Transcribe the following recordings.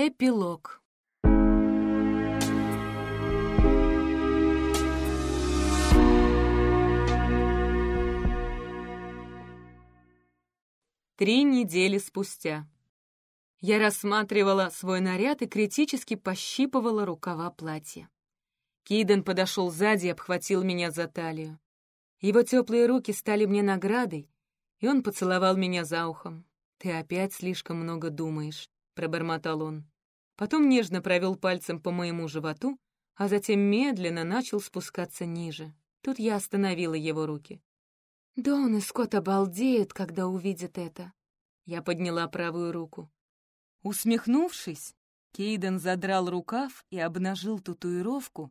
Эпилог Три недели спустя. Я рассматривала свой наряд и критически пощипывала рукава платья. Киден подошел сзади и обхватил меня за талию. Его теплые руки стали мне наградой, и он поцеловал меня за ухом. «Ты опять слишком много думаешь», — пробормотал он. Потом нежно провел пальцем по моему животу, а затем медленно начал спускаться ниже. Тут я остановила его руки. «Дон и Скотт обалдеют, когда увидят это». Я подняла правую руку. Усмехнувшись, Кейден задрал рукав и обнажил татуировку,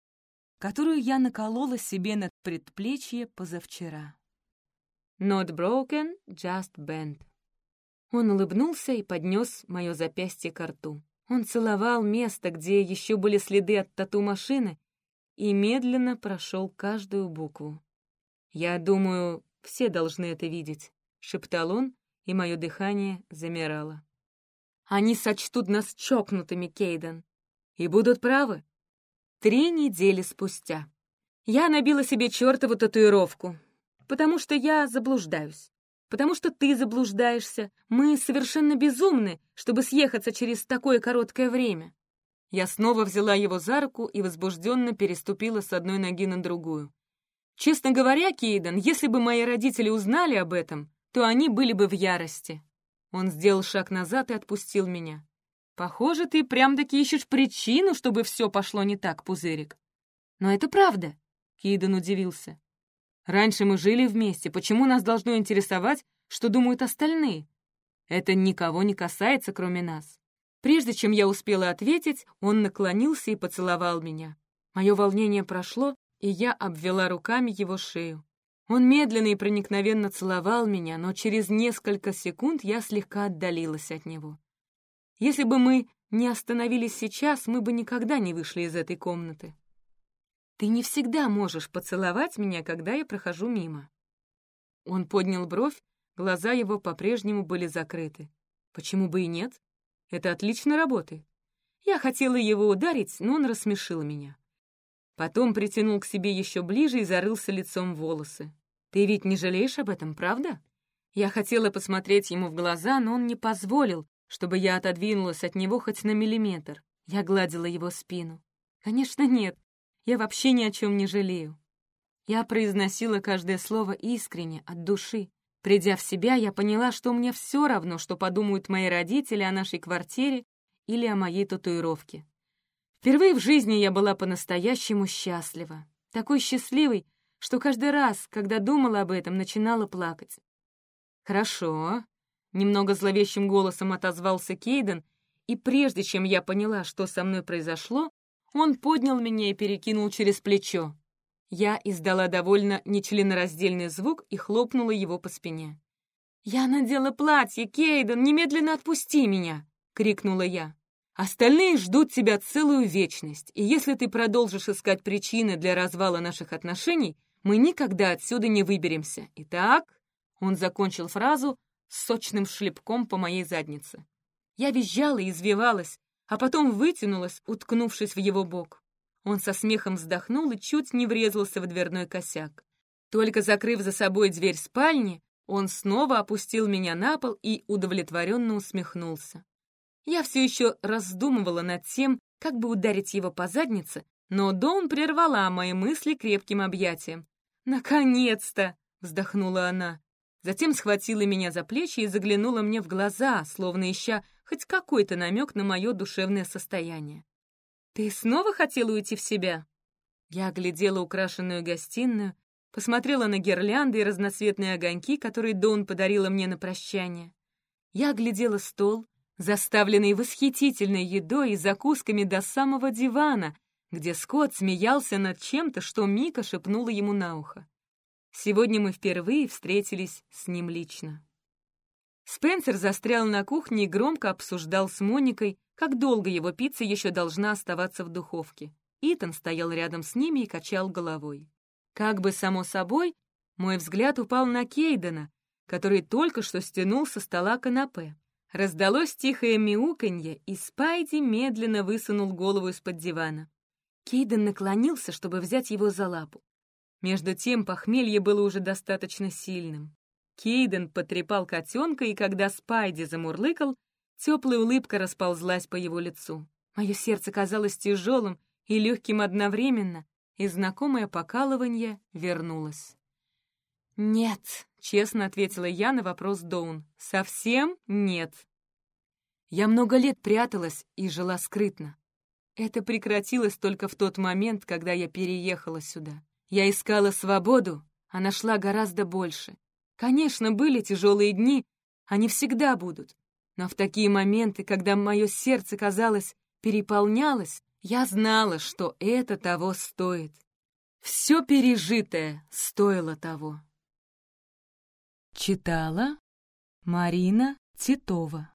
которую я наколола себе над предплечье позавчера. «Not broken, just bent». Он улыбнулся и поднес мое запястье к рту. Он целовал место, где еще были следы от тату-машины, и медленно прошел каждую букву. Я думаю, все должны это видеть», — шептал он, и мое дыхание замирало. «Они сочтут нас чокнутыми, Кейден, и будут правы». Три недели спустя. Я набила себе чертову татуировку, потому что я заблуждаюсь. Потому что ты заблуждаешься. Мы совершенно безумны, чтобы съехаться через такое короткое время. Я снова взяла его за руку и возбужденно переступила с одной ноги на другую. Честно говоря, Кейден, если бы мои родители узнали об этом, то они были бы в ярости. Он сделал шаг назад и отпустил меня. Похоже, ты прям-таки ищешь причину, чтобы все пошло не так, Пузырик. Но это правда, Кейден удивился. Раньше мы жили вместе, почему нас должно интересовать, что думают остальные? Это никого не касается, кроме нас. Прежде чем я успела ответить, он наклонился и поцеловал меня. Мое волнение прошло, и я обвела руками его шею. Он медленно и проникновенно целовал меня, но через несколько секунд я слегка отдалилась от него. Если бы мы не остановились сейчас, мы бы никогда не вышли из этой комнаты. Ты не всегда можешь поцеловать меня, когда я прохожу мимо. Он поднял бровь, глаза его по-прежнему были закрыты. Почему бы и нет? Это отлично работает. Я хотела его ударить, но он рассмешил меня. Потом притянул к себе еще ближе и зарылся лицом в волосы. «Ты ведь не жалеешь об этом, правда?» Я хотела посмотреть ему в глаза, но он не позволил, чтобы я отодвинулась от него хоть на миллиметр. Я гладила его спину. «Конечно, нет. Я вообще ни о чем не жалею». Я произносила каждое слово искренне, от души. Придя в себя, я поняла, что мне все равно, что подумают мои родители о нашей квартире или о моей татуировке. Впервые в жизни я была по-настоящему счастлива. Такой счастливой, что каждый раз, когда думала об этом, начинала плакать. «Хорошо», — немного зловещим голосом отозвался Кейден, и прежде чем я поняла, что со мной произошло, он поднял меня и перекинул через плечо. Я издала довольно нечленораздельный звук и хлопнула его по спине. «Я надела платье, Кейден, немедленно отпусти меня!» — крикнула я. Остальные ждут тебя целую вечность, и если ты продолжишь искать причины для развала наших отношений, мы никогда отсюда не выберемся. Итак, он закончил фразу с сочным шлепком по моей заднице. Я визжала и извивалась, а потом вытянулась, уткнувшись в его бок. Он со смехом вздохнул и чуть не врезался в дверной косяк. Только закрыв за собой дверь спальни, он снова опустил меня на пол и удовлетворенно усмехнулся. Я все еще раздумывала над тем, как бы ударить его по заднице, но Дон прервала мои мысли крепким объятием. «Наконец-то!» — вздохнула она. Затем схватила меня за плечи и заглянула мне в глаза, словно ища хоть какой-то намек на мое душевное состояние. «Ты снова хотела уйти в себя?» Я оглядела украшенную гостиную, посмотрела на гирлянды и разноцветные огоньки, которые Дон подарила мне на прощание. Я оглядела стол, заставленный восхитительной едой и закусками до самого дивана, где Скотт смеялся над чем-то, что Мика шепнула ему на ухо. Сегодня мы впервые встретились с ним лично. Спенсер застрял на кухне и громко обсуждал с Моникой, как долго его пицца еще должна оставаться в духовке. Итан стоял рядом с ними и качал головой. Как бы само собой, мой взгляд упал на Кейдена, который только что стянул со стола канапе. Раздалось тихое мяуканье, и Спайди медленно высунул голову из-под дивана. Кейден наклонился, чтобы взять его за лапу. Между тем похмелье было уже достаточно сильным. Кейден потрепал котенка, и когда Спайди замурлыкал, теплая улыбка расползлась по его лицу. Мое сердце казалось тяжелым и легким одновременно, и знакомое покалывание вернулось. «Нет», — честно ответила я на вопрос Доун, — «совсем нет». Я много лет пряталась и жила скрытно. Это прекратилось только в тот момент, когда я переехала сюда. Я искала свободу, а нашла гораздо больше. Конечно, были тяжелые дни, они всегда будут. Но в такие моменты, когда мое сердце, казалось, переполнялось, я знала, что это того стоит. Все пережитое стоило того. Читала Марина Титова